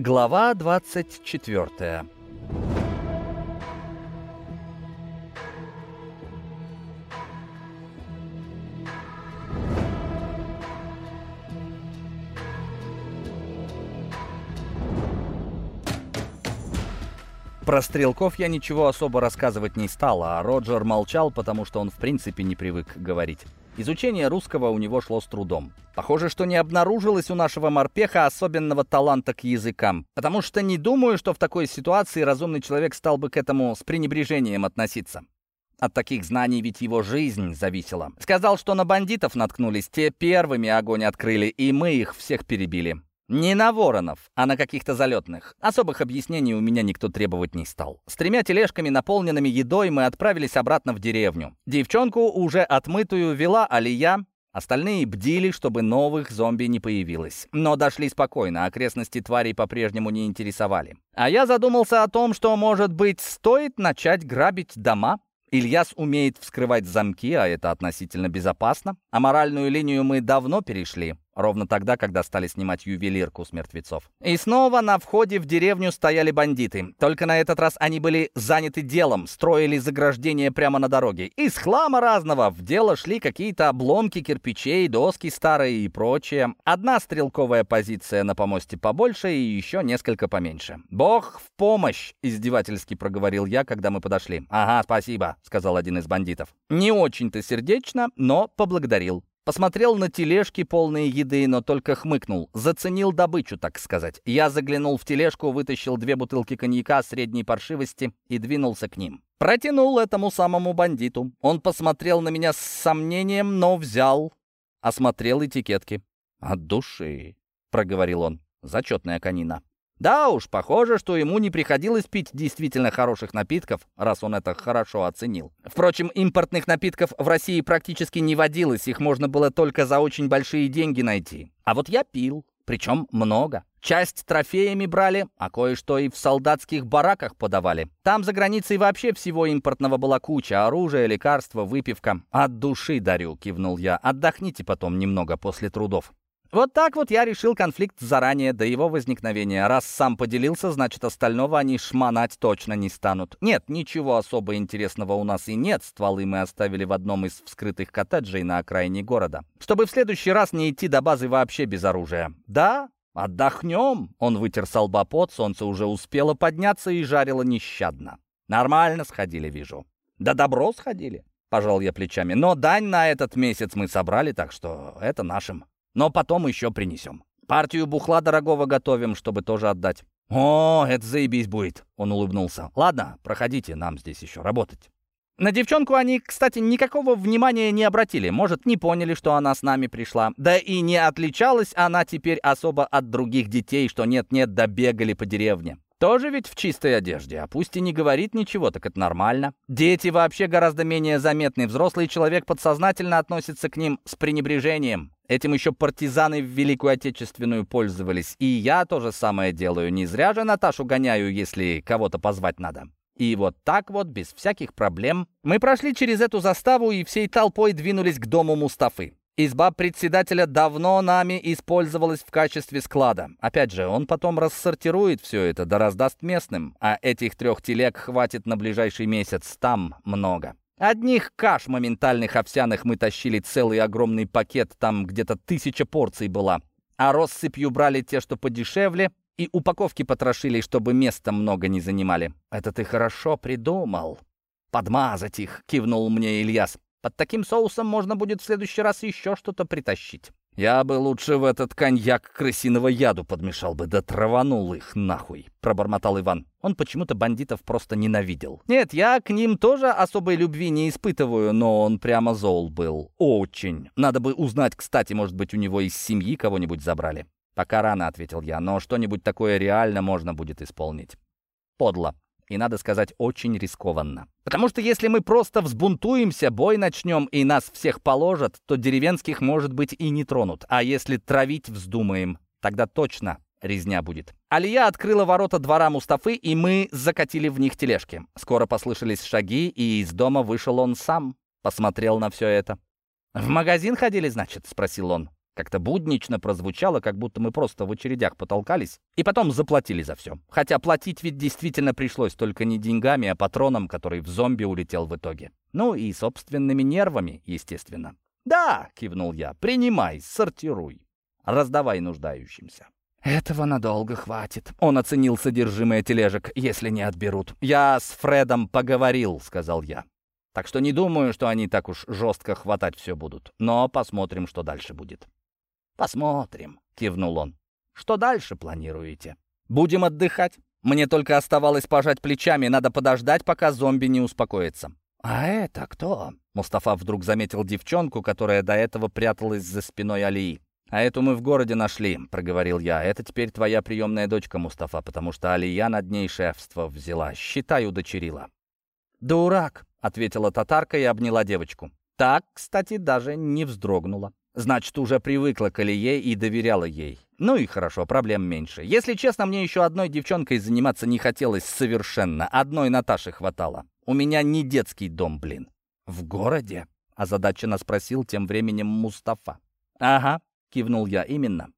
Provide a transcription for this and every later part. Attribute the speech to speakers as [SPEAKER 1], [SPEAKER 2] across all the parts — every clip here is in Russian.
[SPEAKER 1] Глава 24 Про стрелков я ничего особо рассказывать не стал, а Роджер молчал, потому что он в принципе не привык говорить. Изучение русского у него шло с трудом. Похоже, что не обнаружилось у нашего морпеха особенного таланта к языкам, потому что не думаю, что в такой ситуации разумный человек стал бы к этому с пренебрежением относиться. От таких знаний ведь его жизнь зависела. Сказал, что на бандитов наткнулись, те первыми огонь открыли, и мы их всех перебили. Не на воронов, а на каких-то залетных. Особых объяснений у меня никто требовать не стал. С тремя тележками, наполненными едой, мы отправились обратно в деревню. Девчонку, уже отмытую, вела Алия. Остальные бдили, чтобы новых зомби не появилось. Но дошли спокойно, окрестности тварей по-прежнему не интересовали. А я задумался о том, что, может быть, стоит начать грабить дома? Ильяс умеет вскрывать замки, а это относительно безопасно. А моральную линию мы давно перешли. Ровно тогда, когда стали снимать ювелирку с мертвецов. И снова на входе в деревню стояли бандиты. Только на этот раз они были заняты делом, строили заграждение прямо на дороге. Из хлама разного в дело шли какие-то обломки кирпичей, доски старые и прочее. Одна стрелковая позиция на помосте побольше и еще несколько поменьше. «Бог в помощь!» — издевательски проговорил я, когда мы подошли. «Ага, спасибо», — сказал один из бандитов. Не очень-то сердечно, но поблагодарил. Посмотрел на тележки, полные еды, но только хмыкнул. Заценил добычу, так сказать. Я заглянул в тележку, вытащил две бутылки коньяка средней паршивости и двинулся к ним. Протянул этому самому бандиту. Он посмотрел на меня с сомнением, но взял. Осмотрел этикетки. «От души», — проговорил он. «Зачетная конина». Да уж, похоже, что ему не приходилось пить действительно хороших напитков, раз он это хорошо оценил. Впрочем, импортных напитков в России практически не водилось, их можно было только за очень большие деньги найти. А вот я пил, причем много. Часть трофеями брали, а кое-что и в солдатских бараках подавали. Там за границей вообще всего импортного была куча. Оружие, лекарства, выпивка. «От души дарю», — кивнул я. «Отдохните потом немного после трудов». Вот так вот я решил конфликт заранее до его возникновения. Раз сам поделился, значит, остального они шмонать точно не станут. Нет, ничего особо интересного у нас и нет. Стволы мы оставили в одном из вскрытых коттеджей на окраине города. Чтобы в следующий раз не идти до базы вообще без оружия. Да, отдохнем. Он вытер с лба пот, солнце уже успело подняться и жарило нещадно. Нормально сходили, вижу. Да добро сходили. Пожал я плечами. Но дань на этот месяц мы собрали, так что это нашим. Но потом еще принесем. Партию бухла дорогого готовим, чтобы тоже отдать». «О, это заебись будет», — он улыбнулся. «Ладно, проходите, нам здесь еще работать». На девчонку они, кстати, никакого внимания не обратили. Может, не поняли, что она с нами пришла. Да и не отличалась она теперь особо от других детей, что нет-нет, добегали по деревне. Тоже ведь в чистой одежде, а пусть и не говорит ничего, так это нормально. Дети вообще гораздо менее заметны. Взрослый человек подсознательно относится к ним с пренебрежением. Этим еще партизаны в Великую Отечественную пользовались. И я то же самое делаю. Не зря же Наташу гоняю, если кого-то позвать надо. И вот так вот, без всяких проблем, мы прошли через эту заставу и всей толпой двинулись к дому Мустафы. Изба председателя давно нами использовалась в качестве склада. Опять же, он потом рассортирует все это, да раздаст местным. А этих трех телег хватит на ближайший месяц, там много. Одних каш моментальных овсяных мы тащили целый огромный пакет, там где-то тысяча порций была. А россыпью брали те, что подешевле, и упаковки потрошили, чтобы места много не занимали. «Это ты хорошо придумал». «Подмазать их», — кивнул мне Ильяс. Под таким соусом можно будет в следующий раз еще что-то притащить. Я бы лучше в этот коньяк крысиного яду подмешал бы, да траванул их нахуй, пробормотал Иван. Он почему-то бандитов просто ненавидел. Нет, я к ним тоже особой любви не испытываю, но он прямо зол был. Очень. Надо бы узнать, кстати, может быть, у него из семьи кого-нибудь забрали. Пока рано, ответил я, но что-нибудь такое реально можно будет исполнить. Подло. И, надо сказать, очень рискованно. Потому что если мы просто взбунтуемся, бой начнем и нас всех положат, то деревенских, может быть, и не тронут. А если травить вздумаем, тогда точно резня будет. Алия открыла ворота двора Мустафы, и мы закатили в них тележки. Скоро послышались шаги, и из дома вышел он сам. Посмотрел на все это. «В магазин ходили, значит?» — спросил он. Как-то буднично прозвучало, как будто мы просто в очередях потолкались и потом заплатили за все. Хотя платить ведь действительно пришлось только не деньгами, а патроном, который в зомби улетел в итоге. Ну и собственными нервами, естественно. «Да!» — кивнул я. «Принимай, сортируй. Раздавай нуждающимся». «Этого надолго хватит», — он оценил содержимое тележек, если не отберут. «Я с Фредом поговорил», — сказал я. «Так что не думаю, что они так уж жестко хватать все будут. Но посмотрим, что дальше будет». «Посмотрим», — кивнул он. «Что дальше планируете?» «Будем отдыхать. Мне только оставалось пожать плечами, надо подождать, пока зомби не успокоится». «А это кто?» Мустафа вдруг заметил девчонку, которая до этого пряталась за спиной Алии. «А эту мы в городе нашли», — проговорил я. «Это теперь твоя приемная дочка, Мустафа, потому что Алия над ней шефство взяла. Считай, удочерила». «Дурак», — ответила татарка и обняла девочку. Так, кстати, даже не вздрогнула. Значит, уже привыкла к Алие и доверяла ей. Ну и хорошо, проблем меньше. Если честно, мне еще одной девчонкой заниматься не хотелось совершенно. Одной Наташи хватало. У меня не детский дом, блин. В городе? Озадаченно спросил тем временем Мустафа. Ага, кивнул я, именно.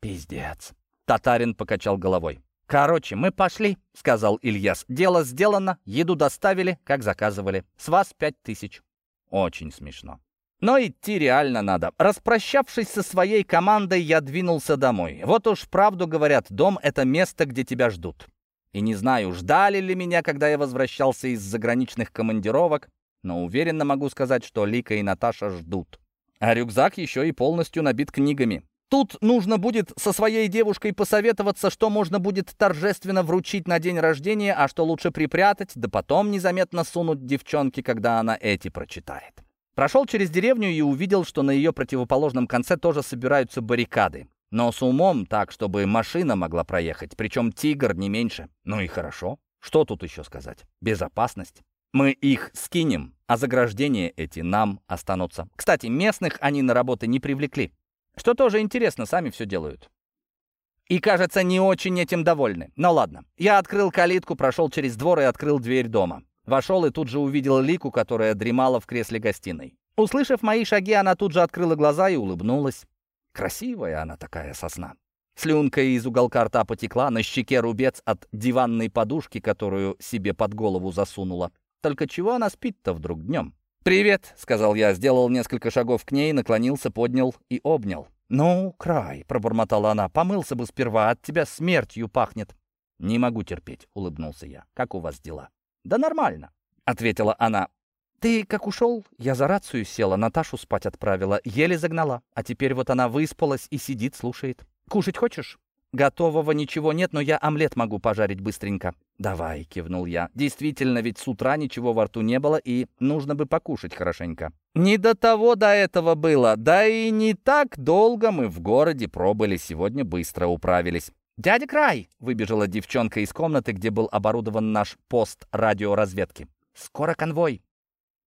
[SPEAKER 1] Пиздец. Татарин покачал головой. «Короче, мы пошли», — сказал Ильяс. «Дело сделано, еду доставили, как заказывали. С вас пять тысяч». Очень смешно. Но идти реально надо. Распрощавшись со своей командой, я двинулся домой. Вот уж правду говорят, дом — это место, где тебя ждут. И не знаю, ждали ли меня, когда я возвращался из заграничных командировок, но уверенно могу сказать, что Лика и Наташа ждут. А рюкзак еще и полностью набит книгами. Тут нужно будет со своей девушкой посоветоваться, что можно будет торжественно вручить на день рождения, а что лучше припрятать, да потом незаметно сунуть девчонке, когда она эти прочитает. Прошел через деревню и увидел, что на ее противоположном конце тоже собираются баррикады. Но с умом так, чтобы машина могла проехать, причем «Тигр» не меньше. Ну и хорошо. Что тут еще сказать? Безопасность. Мы их скинем, а заграждения эти нам останутся. Кстати, местных они на работы не привлекли. Что тоже интересно, сами все делают. И, кажется, не очень этим довольны. Но ладно. Я открыл калитку, прошел через двор и открыл дверь дома. Вошел и тут же увидел Лику, которая дремала в кресле гостиной. Услышав мои шаги, она тут же открыла глаза и улыбнулась. Красивая она такая сосна. Слюнка из уголка рта потекла, на щеке рубец от диванной подушки, которую себе под голову засунула. Только чего она спит-то вдруг днем? «Привет», — сказал я, сделал несколько шагов к ней, наклонился, поднял и обнял. «Ну, край», — пробормотала она, — «помылся бы сперва, от тебя смертью пахнет». «Не могу терпеть», — улыбнулся я. «Как у вас дела?» «Да нормально», — ответила она. «Ты как ушел?» Я за рацию села, Наташу спать отправила, еле загнала. А теперь вот она выспалась и сидит, слушает. «Кушать хочешь?» «Готового ничего нет, но я омлет могу пожарить быстренько». «Давай», — кивнул я. «Действительно, ведь с утра ничего во рту не было, и нужно бы покушать хорошенько». «Не до того до этого было, да и не так долго мы в городе пробыли, сегодня быстро управились». «Дядя Край!» — выбежала девчонка из комнаты, где был оборудован наш пост радиоразведки. «Скоро конвой».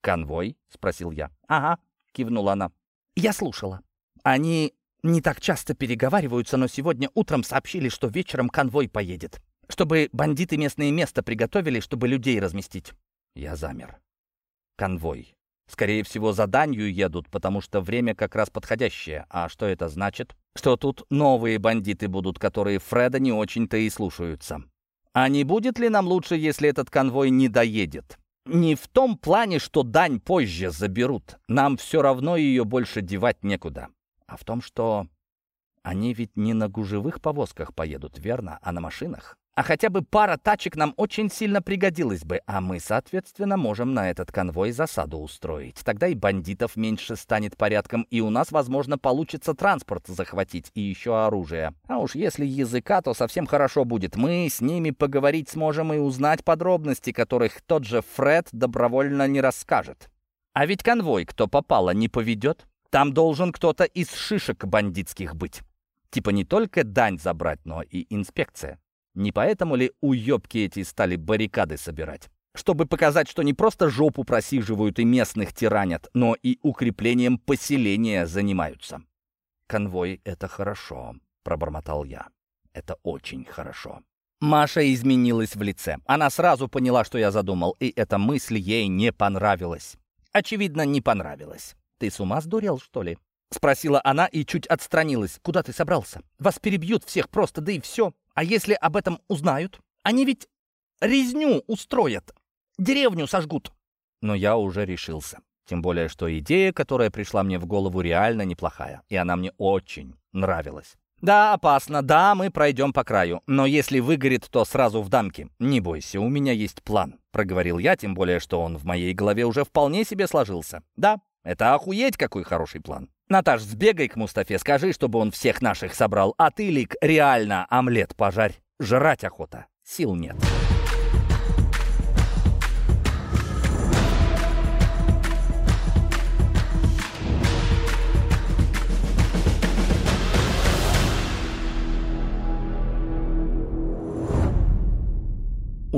[SPEAKER 1] «Конвой?» — спросил я. «Ага», — кивнула она. «Я слушала. Они не так часто переговариваются, но сегодня утром сообщили, что вечером конвой поедет. Чтобы бандиты местное место приготовили, чтобы людей разместить». Я замер. «Конвой. Скорее всего, за данью едут, потому что время как раз подходящее. А что это значит? Что тут новые бандиты будут, которые Фреда не очень-то и слушаются. А не будет ли нам лучше, если этот конвой не доедет? Не в том плане, что дань позже заберут. Нам все равно ее больше девать некуда. А в том, что они ведь не на гужевых повозках поедут, верно, а на машинах. А хотя бы пара тачек нам очень сильно пригодилась бы, а мы, соответственно, можем на этот конвой засаду устроить. Тогда и бандитов меньше станет порядком, и у нас, возможно, получится транспорт захватить и еще оружие. А уж если языка, то совсем хорошо будет. Мы с ними поговорить сможем и узнать подробности, которых тот же Фред добровольно не расскажет. А ведь конвой, кто попало, не поведет. Там должен кто-то из шишек бандитских быть. Типа не только дань забрать, но и инспекция. Не поэтому ли уёбки эти стали баррикады собирать? Чтобы показать, что не просто жопу просиживают и местных тиранят, но и укреплением поселения занимаются. «Конвой — это хорошо», — пробормотал я. «Это очень хорошо». Маша изменилась в лице. Она сразу поняла, что я задумал, и эта мысль ей не понравилась. Очевидно, не понравилась. «Ты с ума сдурел, что ли?» Спросила она и чуть отстранилась. «Куда ты собрался? Вас перебьют всех просто, да и все. А если об этом узнают? Они ведь резню устроят, деревню сожгут». Но я уже решился. Тем более, что идея, которая пришла мне в голову, реально неплохая. И она мне очень нравилась. «Да, опасно. Да, мы пройдем по краю. Но если выгорит, то сразу в дамке. Не бойся, у меня есть план», — проговорил я, тем более, что он в моей голове уже вполне себе сложился. «Да, это охуеть какой хороший план. Наташ, сбегай к Мустафе, скажи, чтобы он всех наших собрал, а ты, Лик, реально омлет пожарь. Жрать охота. Сил нет».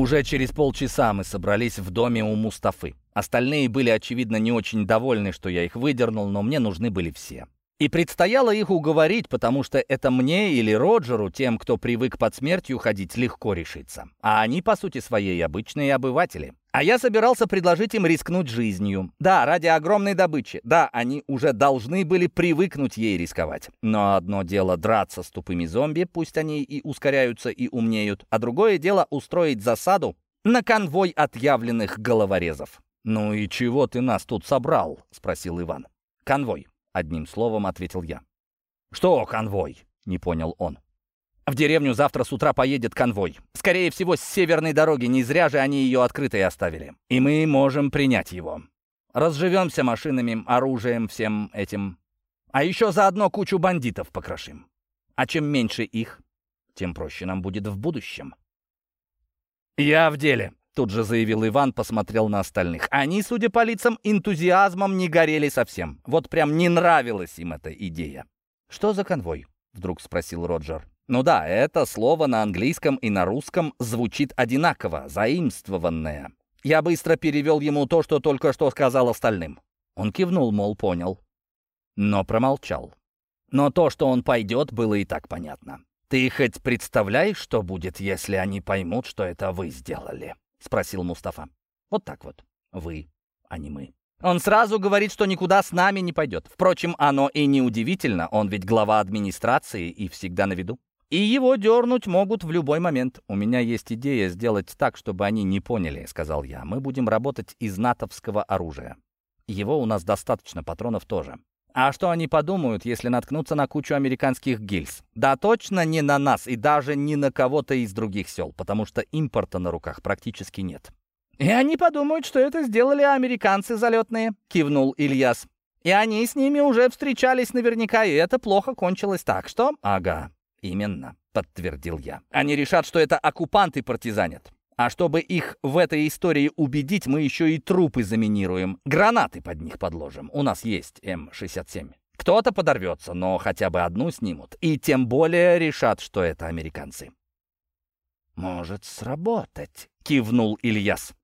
[SPEAKER 1] Уже через полчаса мы собрались в доме у Мустафы. Остальные были, очевидно, не очень довольны, что я их выдернул, но мне нужны были все. И предстояло их уговорить, потому что это мне или Роджеру, тем, кто привык под смертью ходить, легко решиться. А они, по сути своей, обычные обыватели. А я собирался предложить им рискнуть жизнью. Да, ради огромной добычи. Да, они уже должны были привыкнуть ей рисковать. Но одно дело драться с тупыми зомби, пусть они и ускоряются, и умнеют, а другое дело устроить засаду на конвой отъявленных головорезов. «Ну и чего ты нас тут собрал?» — спросил Иван. «Конвой. Одним словом ответил я. «Что конвой?» — не понял он. «В деревню завтра с утра поедет конвой. Скорее всего, с северной дороги, не зря же они ее открытой оставили. И мы можем принять его. Разживемся машинами, оружием, всем этим. А еще заодно кучу бандитов покрошим. А чем меньше их, тем проще нам будет в будущем». «Я в деле», Тут же заявил Иван, посмотрел на остальных. Они, судя по лицам, энтузиазмом не горели совсем. Вот прям не нравилась им эта идея. «Что за конвой?» — вдруг спросил Роджер. «Ну да, это слово на английском и на русском звучит одинаково, заимствованное. Я быстро перевел ему то, что только что сказал остальным. Он кивнул, мол, понял. Но промолчал. Но то, что он пойдет, было и так понятно. «Ты хоть представляешь, что будет, если они поймут, что это вы сделали?» — спросил Мустафа. «Вот так вот. Вы, а не мы». Он сразу говорит, что никуда с нами не пойдет. Впрочем, оно и не удивительно, он ведь глава администрации и всегда на виду. И его дернуть могут в любой момент. «У меня есть идея сделать так, чтобы они не поняли», — сказал я. «Мы будем работать из натовского оружия. Его у нас достаточно, патронов тоже. А что они подумают, если наткнутся на кучу американских гильз? Да точно не на нас и даже не на кого-то из других сел, потому что импорта на руках практически нет. «И они подумают, что это сделали американцы залетные», — кивнул Ильяс. «И они с ними уже встречались наверняка, и это плохо кончилось так, что...» «Ага, именно», — подтвердил я. «Они решат, что это оккупанты партизанят. А чтобы их в этой истории убедить, мы еще и трупы заминируем. Гранаты под них подложим. У нас есть М-67. Кто-то подорвется, но хотя бы одну снимут. И тем более решат, что это американцы. «Может сработать», — кивнул Ильяс.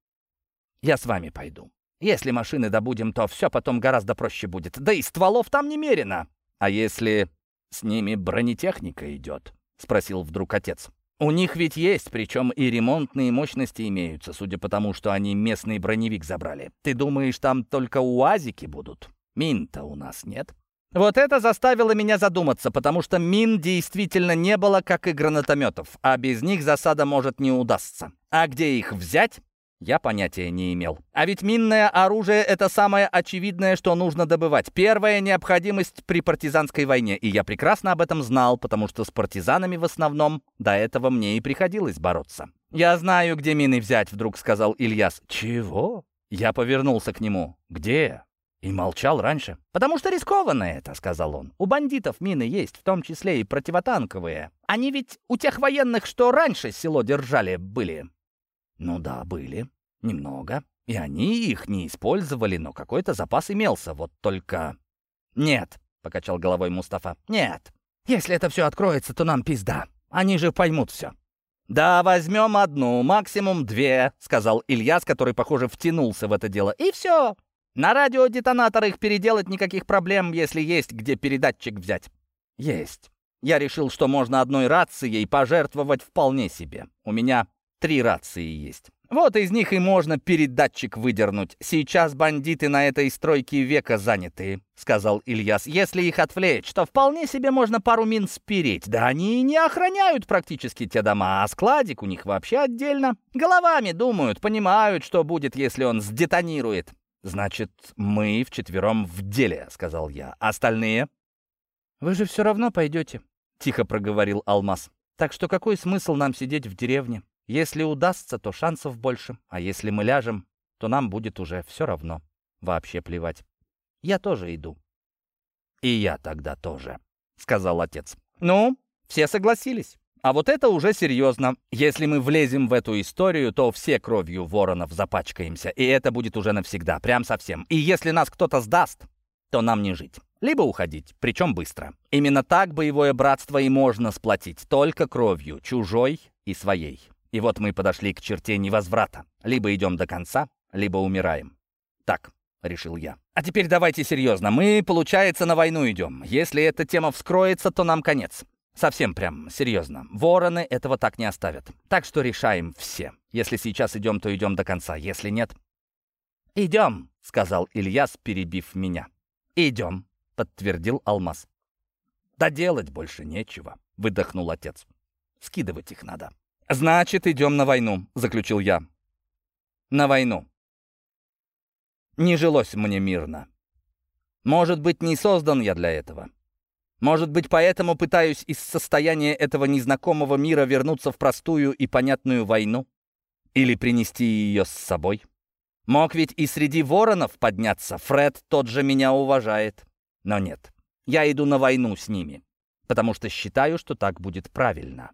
[SPEAKER 1] «Я с вами пойду. Если машины добудем, то все потом гораздо проще будет. Да и стволов там немерено. А если с ними бронетехника идет?» — спросил вдруг отец. У них ведь есть, причем и ремонтные мощности имеются, судя по тому, что они местный броневик забрали. Ты думаешь, там только УАЗики будут? Мин-то у нас нет. Вот это заставило меня задуматься, потому что мин действительно не было, как и гранатометов, а без них засада может не удастся. А где их взять? Я понятия не имел. А ведь минное оружие — это самое очевидное, что нужно добывать. Первая необходимость при партизанской войне. И я прекрасно об этом знал, потому что с партизанами в основном до этого мне и приходилось бороться. «Я знаю, где мины взять», — вдруг сказал Ильяс. «Чего?» Я повернулся к нему. «Где?» И молчал раньше. «Потому что рискованно это», — сказал он. «У бандитов мины есть, в том числе и противотанковые. Они ведь у тех военных, что раньше село держали, были. Ну да, были. Немного. И они их не использовали, но какой-то запас имелся. Вот только... Нет, покачал головой Мустафа. Нет. Если это все откроется, то нам пизда. Они же поймут все. «Да, возьмем одну, максимум две», — сказал Ильяс, который, похоже, втянулся в это дело. «И все. На радиодетонатор их переделать никаких проблем, если есть где передатчик взять». «Есть. Я решил, что можно одной рацией пожертвовать вполне себе. У меня Три рации есть. Вот из них и можно передатчик выдернуть. Сейчас бандиты на этой стройке века заняты, сказал Ильяс. Если их отвлечь, то вполне себе можно пару мин спереть. Да они и не охраняют практически те дома, а складик у них вообще отдельно. Головами думают, понимают, что будет, если он сдетонирует. «Значит, мы вчетвером в деле», — сказал я. «Остальные?» «Вы же все равно пойдете», — тихо проговорил Алмаз. «Так что какой смысл нам сидеть в деревне? Если удастся, то шансов больше, а если мы ляжем, то нам будет уже все равно. Вообще плевать. Я тоже иду». «И я тогда тоже», — сказал отец. «Ну, все согласились». А вот это уже серьезно. Если мы влезем в эту историю, то все кровью воронов запачкаемся, и это будет уже навсегда, прям совсем. И если нас кто-то сдаст, то нам не жить. Либо уходить, причем быстро. Именно так боевое братство и можно сплотить, только кровью, чужой и своей. И вот мы подошли к черте невозврата. Либо идем до конца, либо умираем. Так, решил я. А теперь давайте серьезно. Мы, получается, на войну идем. Если эта тема вскроется, то нам конец. Совсем прям серьезно. Вороны этого так не оставят. Так что решаем все. Если сейчас идем, то идем до конца. Если нет... «Идем», — сказал Ильяс, перебив меня. «Идем», — подтвердил Алмаз. «Да делать больше нечего», — выдохнул отец. «Скидывать их надо». «Значит, идем на войну», — заключил я. «На войну». Не жилось мне мирно. Может быть, не создан я для этого. Может быть, поэтому пытаюсь из состояния этого незнакомого мира вернуться в простую и понятную войну? Или принести ее с собой? Мог ведь и среди воронов подняться. Фред тот же меня уважает. Но нет, я иду на войну с ними, потому что считаю, что так будет правильно.